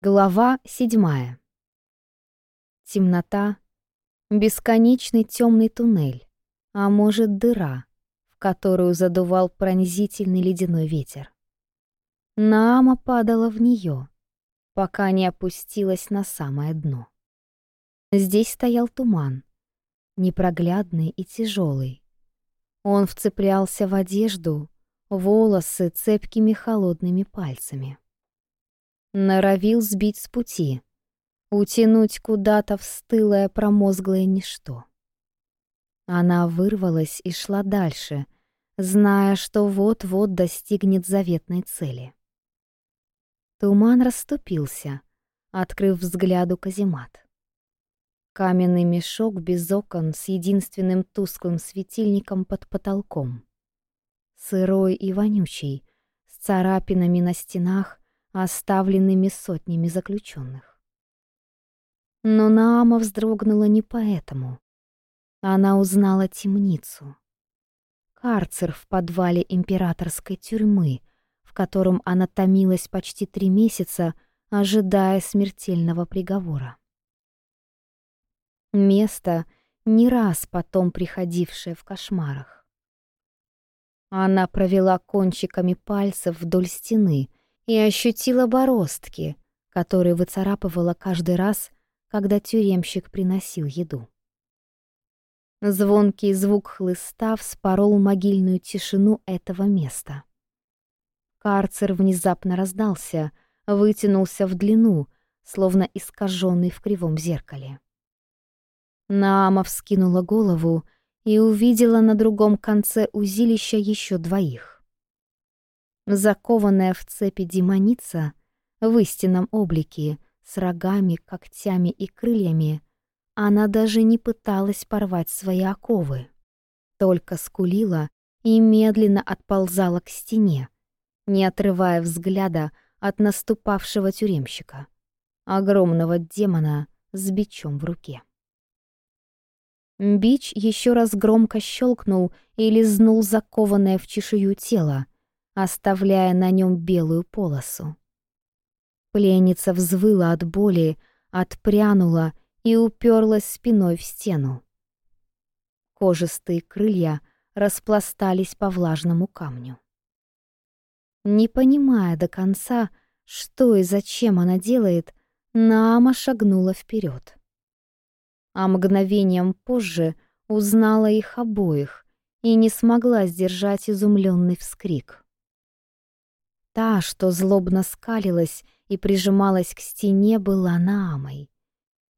Глава седьмая. Темнота, бесконечный темный туннель, а может дыра, в которую задувал пронзительный ледяной ветер. Наама падала в нее, пока не опустилась на самое дно. Здесь стоял туман, непроглядный и тяжелый. Он вцеплялся в одежду, волосы цепкими холодными пальцами норовил сбить с пути, утянуть куда-то в промозглое ничто. Она вырвалась и шла дальше, зная, что вот-вот достигнет заветной цели. Туман расступился, открыв взгляду каземат. Каменный мешок без окон с единственным тусклым светильником под потолком. Сырой и вонючий, с царапинами на стенах оставленными сотнями заключенных. Но Наама вздрогнула не поэтому. Она узнала темницу. Карцер в подвале императорской тюрьмы, в котором она томилась почти три месяца, ожидая смертельного приговора. Место, не раз потом приходившее в кошмарах. Она провела кончиками пальцев вдоль стены, и ощутила бороздки, которые выцарапывала каждый раз, когда тюремщик приносил еду. Звонкий звук хлыста вспорол могильную тишину этого места. Карцер внезапно раздался, вытянулся в длину, словно искаженный в кривом зеркале. Наама вскинула голову и увидела на другом конце узилища еще двоих закованная в цепи демоница в истинном облике, с рогами, когтями и крыльями, она даже не пыталась порвать свои оковы. Только скулила и медленно отползала к стене, не отрывая взгляда от наступавшего тюремщика, огромного демона с бичом в руке. Бич еще раз громко щелкнул и лизнул закованное в чешую тело, оставляя на нем белую полосу. Пленница взвыла от боли, отпрянула и уперлась спиной в стену. Кожистые крылья распластались по влажному камню. Не понимая до конца, что и зачем она делает, Нама шагнула вперед. А мгновением позже узнала их обоих и не смогла сдержать изумленный вскрик. Та, что злобно скалилась и прижималась к стене, была Наамой.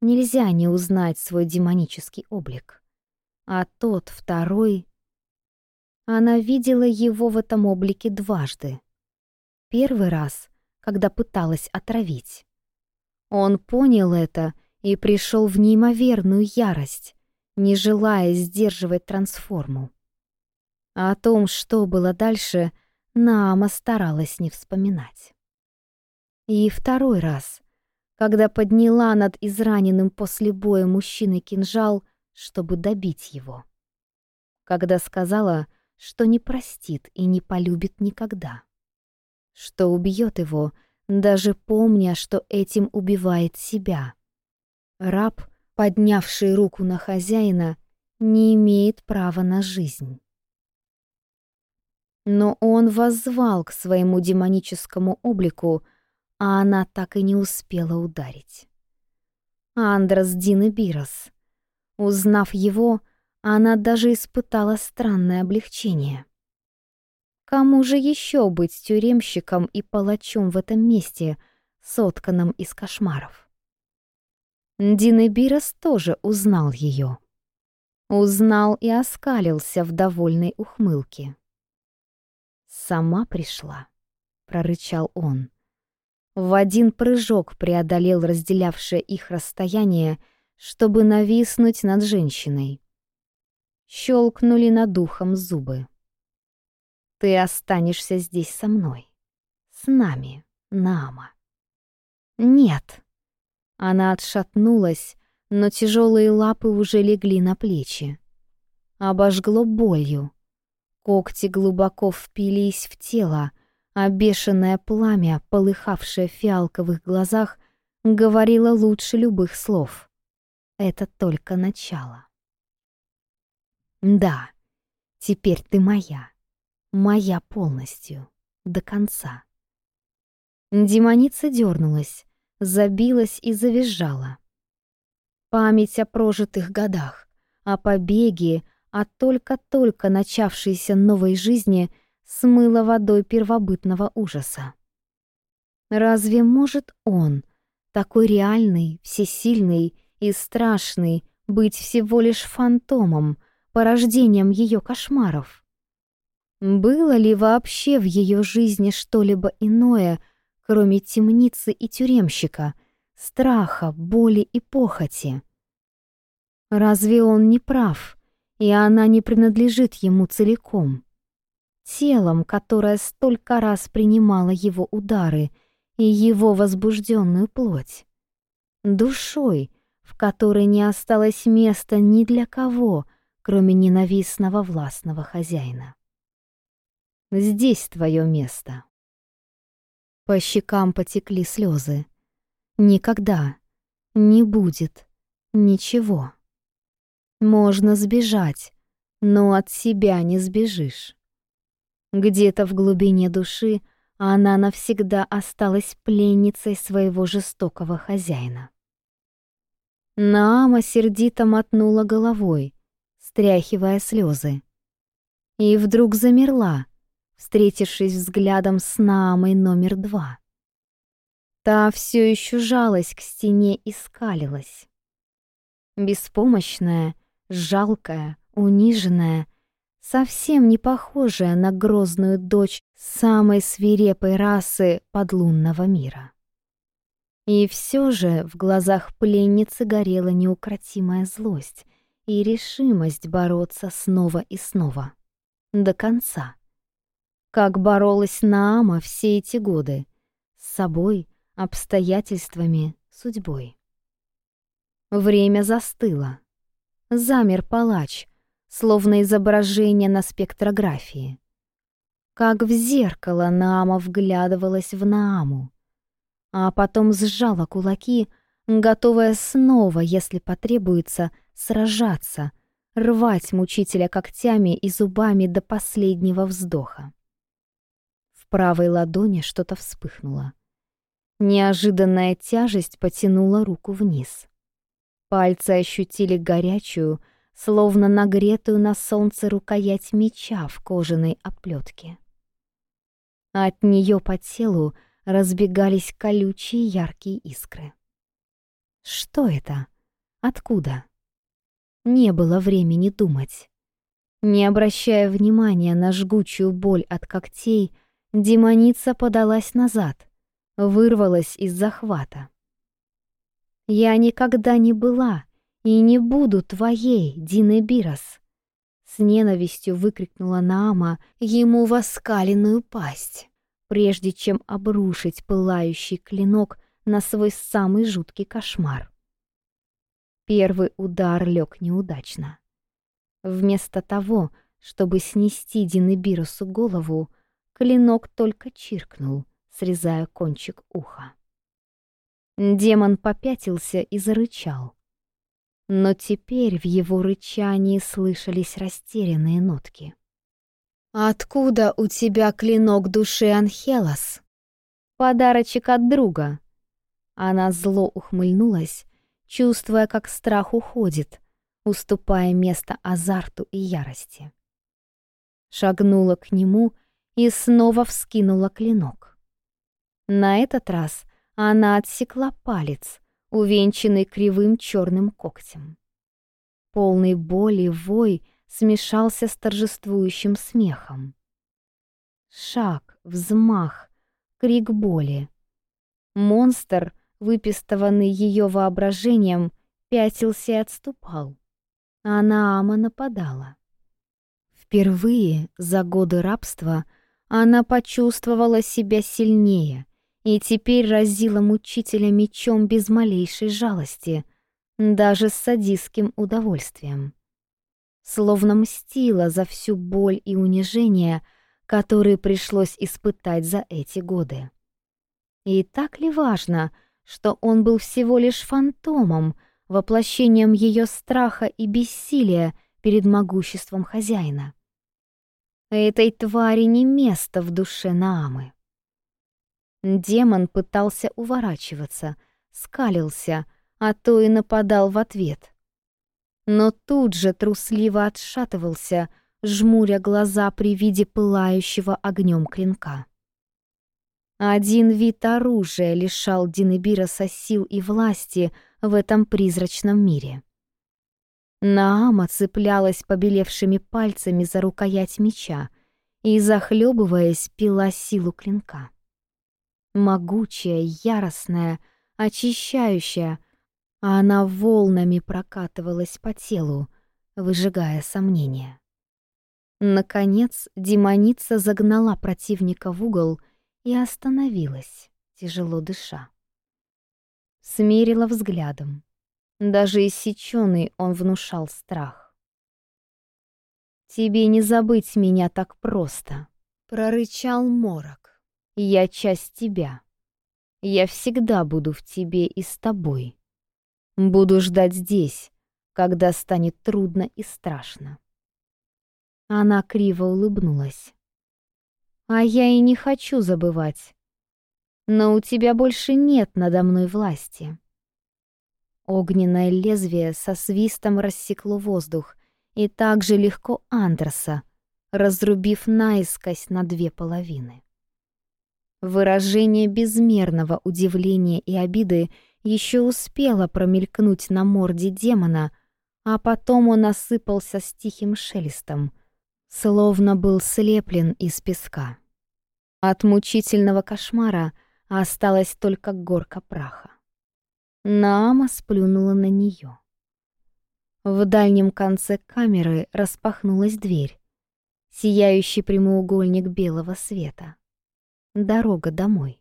Нельзя не узнать свой демонический облик. А тот, второй... Она видела его в этом облике дважды. Первый раз, когда пыталась отравить. Он понял это и пришел в неимоверную ярость, не желая сдерживать трансформу. А о том, что было дальше, Нама старалась не вспоминать. И второй раз, когда подняла над израненным после боя мужчины кинжал, чтобы добить его. Когда сказала, что не простит и не полюбит никогда. Что убьет его, даже помня, что этим убивает себя. Раб, поднявший руку на хозяина, не имеет права на жизнь но он воззвал к своему демоническому облику, а она так и не успела ударить. Андрос Дин Бирос. Узнав его, она даже испытала странное облегчение. Кому же еще быть тюремщиком и палачом в этом месте, сотканном из кошмаров? Дин Бирос тоже узнал ее. Узнал и оскалился в довольной ухмылке сама пришла», — прорычал он. В один прыжок преодолел разделявшее их расстояние, чтобы нависнуть над женщиной. Щелкнули над духом зубы. «Ты останешься здесь со мной. С нами, Нама». «Нет». Она отшатнулась, но тяжелые лапы уже легли на плечи. Обожгло болью. Когти глубоко впились в тело, а бешеное пламя, полыхавшее в фиалковых глазах, говорило лучше любых слов. Это только начало. Да, теперь ты моя. Моя полностью. До конца. Демоница дернулась, забилась и завизжала. Память о прожитых годах, о побеге, а только-только начавшейся новой жизни смыло водой первобытного ужаса. Разве может он, такой реальный, всесильный и страшный, быть всего лишь фантомом, порождением ее кошмаров? Было ли вообще в ее жизни что-либо иное, кроме темницы и тюремщика, страха, боли и похоти? Разве он не прав? и она не принадлежит ему целиком. Телом, которое столько раз принимало его удары и его возбужденную плоть. Душой, в которой не осталось места ни для кого, кроме ненавистного властного хозяина. «Здесь твое место». По щекам потекли слезы. «Никогда не будет ничего». Можно сбежать, но от себя не сбежишь. Где-то в глубине души она навсегда осталась пленницей своего жестокого хозяина. Наама сердито мотнула головой, стряхивая слезы. И вдруг замерла, встретившись взглядом с Наамой номер два. Та все еще жалась к стене и скалилась. Беспомощная, жалкая, униженная, совсем не похожая на грозную дочь самой свирепой расы подлунного мира. И все же в глазах пленницы горела неукротимая злость и решимость бороться снова и снова. До конца. Как боролась Наама все эти годы. С собой, обстоятельствами, судьбой. Время застыло, замер палач, словно изображение на спектрографии. Как в зеркало Наама вглядывалась в Нааму, а потом сжала кулаки, готовая снова, если потребуется, сражаться, рвать мучителя когтями и зубами до последнего вздоха. В правой ладони что-то вспыхнуло. Неожиданная тяжесть потянула руку вниз. Пальцы ощутили горячую, словно нагретую на солнце рукоять меча в кожаной оплетке. От нее по телу разбегались колючие яркие искры. Что это? Откуда? Не было времени думать. Не обращая внимания на жгучую боль от когтей, демоница подалась назад, вырвалась из захвата. Я никогда не была и не буду твоей, Дины Бирос!» С ненавистью выкрикнула Наама ему воскаленную пасть, прежде чем обрушить пылающий клинок на свой самый жуткий кошмар. Первый удар лег неудачно. Вместо того, чтобы снести Динебирусу голову, клинок только чиркнул, срезая кончик уха. Демон попятился и зарычал. Но теперь в его рычании слышались растерянные нотки. «Откуда у тебя клинок души, Анхелос?» «Подарочек от друга». Она зло ухмыльнулась, чувствуя, как страх уходит, уступая место азарту и ярости. Шагнула к нему и снова вскинула клинок. На этот раз она отсекла палец, увенчанный кривым черным когтем. Полный боли вой смешался с торжествующим смехом. Шаг, взмах, крик боли. Монстр, выпистованный ее воображением, пятился и отступал. А Наама нападала. Впервые за годы рабства она почувствовала себя сильнее, и теперь разила мучителями мечом без малейшей жалости, даже с садистским удовольствием. Словно мстила за всю боль и унижение, которые пришлось испытать за эти годы. И так ли важно, что он был всего лишь фантомом, воплощением ее страха и бессилия перед могуществом хозяина? Этой твари не место в душе Наамы. Демон пытался уворачиваться, скалился, а то и нападал в ответ. Но тут же трусливо отшатывался, жмуря глаза при виде пылающего огнем клинка. Один вид оружия лишал Динебироса сил и власти в этом призрачном мире. Наама цеплялась побелевшими пальцами за рукоять меча и, захлебываясь, пила силу клинка могучая, яростная, очищающая. Она волнами прокатывалась по телу, выжигая сомнения. Наконец, демоница загнала противника в угол и остановилась, тяжело дыша. Смерила взглядом. Даже иссечённый он внушал страх. «Тебе не забыть меня так просто», — прорычал Морок. Я часть тебя. Я всегда буду в тебе и с тобой. Буду ждать здесь, когда станет трудно и страшно. Она криво улыбнулась. А я и не хочу забывать. Но у тебя больше нет надо мной власти. Огненное лезвие со свистом рассекло воздух, и так же легко Андерса, разрубив наискось на две половины. Выражение безмерного удивления и обиды еще успело промелькнуть на морде демона, а потом он осыпался с тихим шелестом, словно был слеплен из песка. От мучительного кошмара осталась только горка праха. Наама сплюнула на нее. В дальнем конце камеры распахнулась дверь, сияющий прямоугольник белого света дорога домой,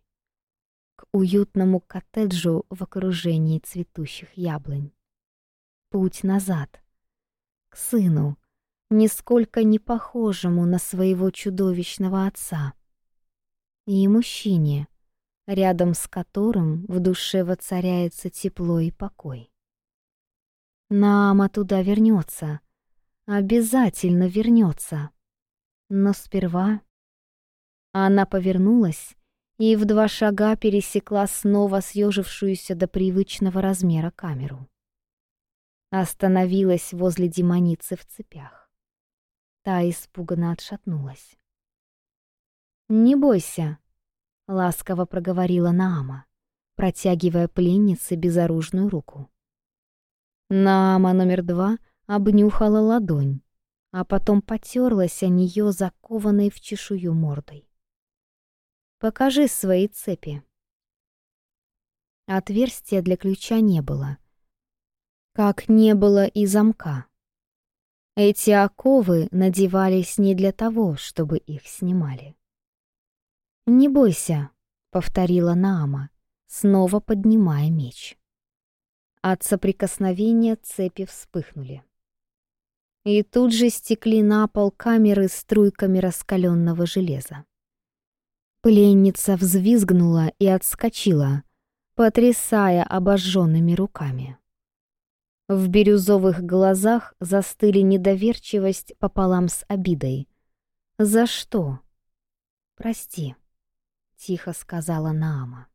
к уютному коттеджу в окружении цветущих яблонь. Путь назад, к сыну, нисколько не похожему на своего чудовищного отца. И мужчине, рядом с которым в душе воцаряется тепло и покой. Нама туда вернется, обязательно вернется. Но сперва она повернулась и в два шага пересекла снова съежившуюся до привычного размера камеру. Остановилась возле демоницы в цепях. Та испуганно отшатнулась. «Не бойся», — ласково проговорила Наама, протягивая пленнице безоружную руку. Наама номер два обнюхала ладонь, а потом потерлась о нее закованной в чешую мордой. Покажи свои цепи. Отверстия для ключа не было. Как не было и замка. Эти оковы надевались не для того, чтобы их снимали. «Не бойся», — повторила Наама, снова поднимая меч. От соприкосновения цепи вспыхнули. И тут же стекли на пол камеры струйками раскаленного железа. Пленница взвизгнула и отскочила, потрясая обожженными руками. В бирюзовых глазах застыли недоверчивость пополам с обидой. «За что?» «Прости», — тихо сказала Наама.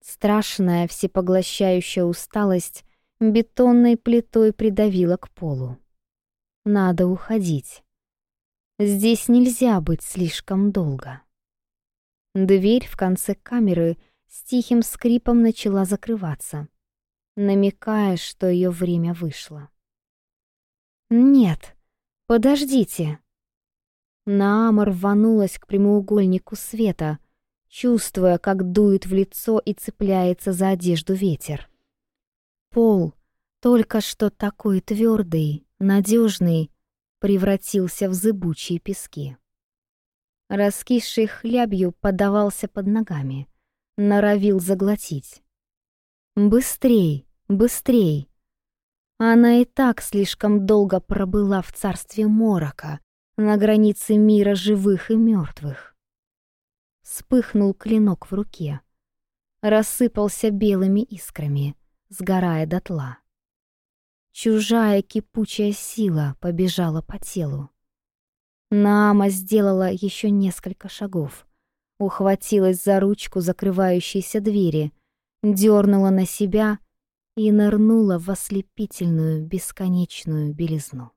Страшная всепоглощающая усталость бетонной плитой придавила к полу. «Надо уходить». Здесь нельзя быть слишком долго. Дверь в конце камеры с тихим скрипом начала закрываться, намекая, что ее время вышло. «Нет, подождите!» Наама рванулась к прямоугольнику света, чувствуя, как дует в лицо и цепляется за одежду ветер. Пол, только что такой твердый, надежный, превратился в зыбучие пески. Раскисший хлябью подавался под ногами, норовил заглотить. «Быстрей! Быстрей!» Она и так слишком долго пробыла в царстве морока, на границе мира живых и мертвых. Вспыхнул клинок в руке. Рассыпался белыми искрами, сгорая дотла. Чужая кипучая сила побежала по телу. Нама сделала еще несколько шагов. Ухватилась за ручку закрывающейся двери, дернула на себя и нырнула в ослепительную бесконечную белизну.